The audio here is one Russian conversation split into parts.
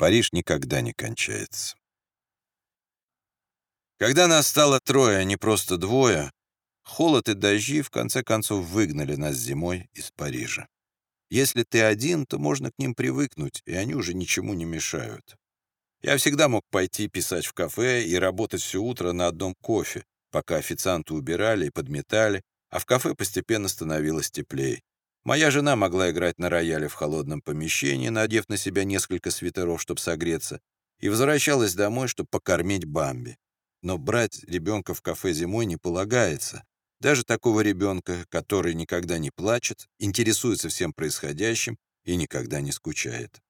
Париж никогда не кончается. Когда нас стало трое, а не просто двое, холод и дожди в конце концов выгнали нас зимой из Парижа. Если ты один, то можно к ним привыкнуть, и они уже ничему не мешают. Я всегда мог пойти писать в кафе и работать все утро на одном кофе, пока официанты убирали и подметали, а в кафе постепенно становилось теплее. Моя жена могла играть на рояле в холодном помещении, надев на себя несколько свитеров, чтобы согреться, и возвращалась домой, чтобы покормить Бамби. Но брать ребенка в кафе зимой не полагается. Даже такого ребенка, который никогда не плачет, интересуется всем происходящим и никогда не скучает.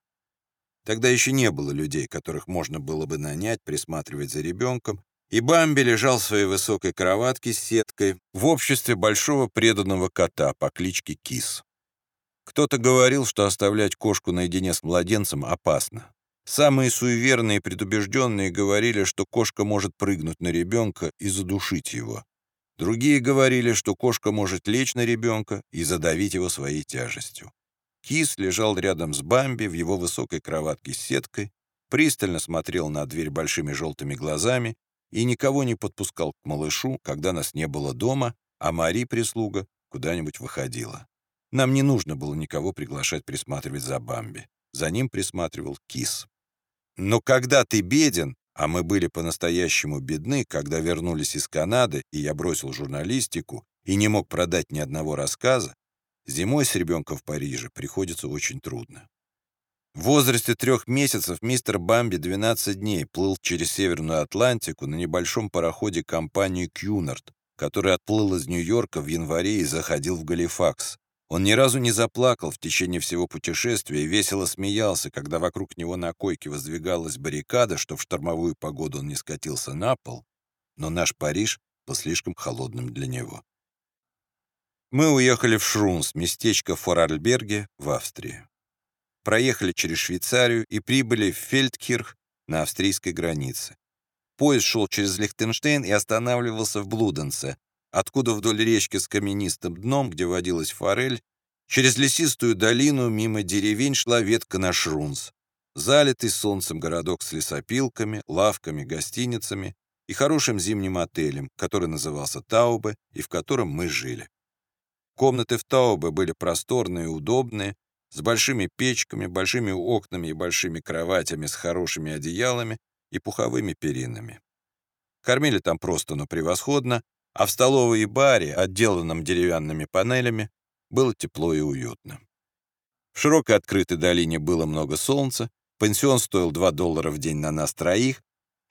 Тогда еще не было людей, которых можно было бы нанять, присматривать за ребенком, и Бамби лежал в своей высокой кроватке с сеткой в обществе большого преданного кота по кличке Кис. Кто-то говорил, что оставлять кошку наедине с младенцем опасно. Самые суеверные и предубежденные говорили, что кошка может прыгнуть на ребенка и задушить его. Другие говорили, что кошка может лечь на ребенка и задавить его своей тяжестью. Кис лежал рядом с Бамби в его высокой кроватке с сеткой, пристально смотрел на дверь большими желтыми глазами и никого не подпускал к малышу, когда нас не было дома, а Мари, прислуга, куда-нибудь выходила. Нам не нужно было никого приглашать присматривать за Бамби. За ним присматривал Кис. Но когда ты беден, а мы были по-настоящему бедны, когда вернулись из Канады, и я бросил журналистику и не мог продать ни одного рассказа, зимой с ребенком в Париже приходится очень трудно. В возрасте трех месяцев мистер Бамби 12 дней плыл через Северную Атлантику на небольшом пароходе компании «Кьюнард», который отплыл из Нью-Йорка в январе и заходил в Галифакс. Он ни разу не заплакал в течение всего путешествия и весело смеялся, когда вокруг него на койке воздвигалась баррикада, что в штормовую погоду он не скатился на пол, но наш Париж был слишком холодным для него. Мы уехали в Шрунс, местечко в Форарльберге в Австрии. Проехали через Швейцарию и прибыли в Фельдкирх на австрийской границе. Поезд шел через Лихтенштейн и останавливался в Блуденце, откуда вдоль речки с каменистым дном, где водилась форель, через лесистую долину мимо деревень шла ветка на Шрунс, залитый солнцем городок с лесопилками, лавками, гостиницами и хорошим зимним отелем, который назывался Таубе и в котором мы жили. Комнаты в Таубе были просторные и удобные, с большими печками, большими окнами и большими кроватями с хорошими одеялами и пуховыми перинами. Кормили там просто, но превосходно, а в столовой и баре, отделанном деревянными панелями, было тепло и уютно. В широкой открытой долине было много солнца, пансион стоил 2 доллара в день на нас троих,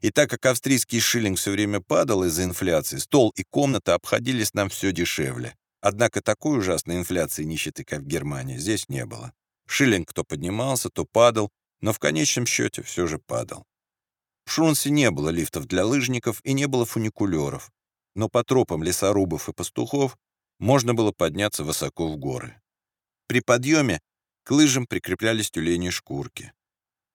и так как австрийский шиллинг все время падал из-за инфляции, стол и комната обходились нам все дешевле. Однако такой ужасной инфляции нищеты, как в Германии, здесь не было. Шиллинг то поднимался, то падал, но в конечном счете все же падал. В Шрунсе не было лифтов для лыжников и не было фуникулеров, но по тропам лесорубов и пастухов можно было подняться высоко в горы. При подъеме к лыжам прикреплялись тюлени шкурки.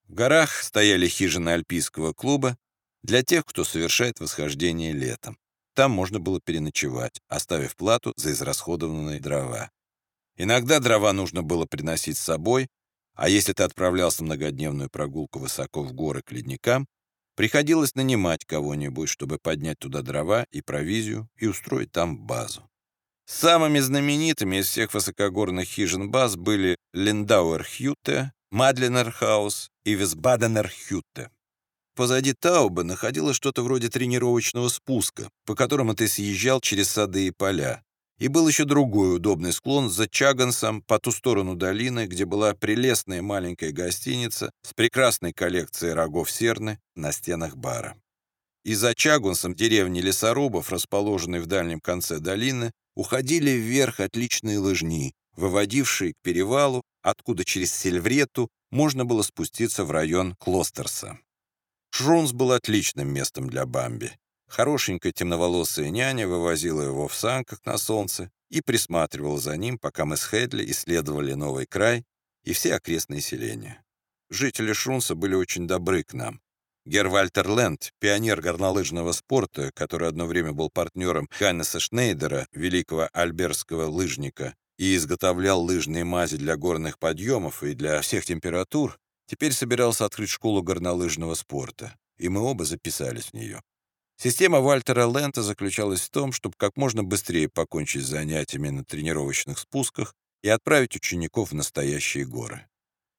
В горах стояли хижины альпийского клуба для тех, кто совершает восхождение летом. Там можно было переночевать, оставив плату за израсходованные дрова. Иногда дрова нужно было приносить с собой, а если ты отправлялся в многодневную прогулку высоко в горы к ледникам, Приходилось нанимать кого-нибудь, чтобы поднять туда дрова и провизию и устроить там базу. Самыми знаменитыми из всех высокогорных хижин баз были Линдауэр-Хютте, Мадлинер-хаус и Висбаденер-Хютте. Позади Таубе находилось что-то вроде тренировочного спуска, по которому ты съезжал через сады и поля. И был еще другой удобный склон за Чагансом по ту сторону долины, где была прелестная маленькая гостиница с прекрасной коллекцией рогов серны на стенах бара. И за Чагунсом деревни лесорубов, расположенной в дальнем конце долины, уходили вверх отличные лыжни, выводившие к перевалу, откуда через Сельврету можно было спуститься в район Клостерса. Шрунс был отличным местом для Бамби. Хорошенькая темноволосая няня вывозила его в санках на солнце и присматривала за ним, пока мы с Хедли исследовали новый край и все окрестные селения. Жители Шрунса были очень добры к нам. Гер Вальтер Ленд, пионер горнолыжного спорта, который одно время был партнером Ханнеса Шнейдера, великого альберского лыжника, и изготовлял лыжные мази для горных подъемов и для всех температур, Теперь собирался открыть школу горнолыжного спорта, и мы оба записались в нее. Система Вальтера Лента заключалась в том, чтобы как можно быстрее покончить с занятиями на тренировочных спусках и отправить учеников в настоящие горы.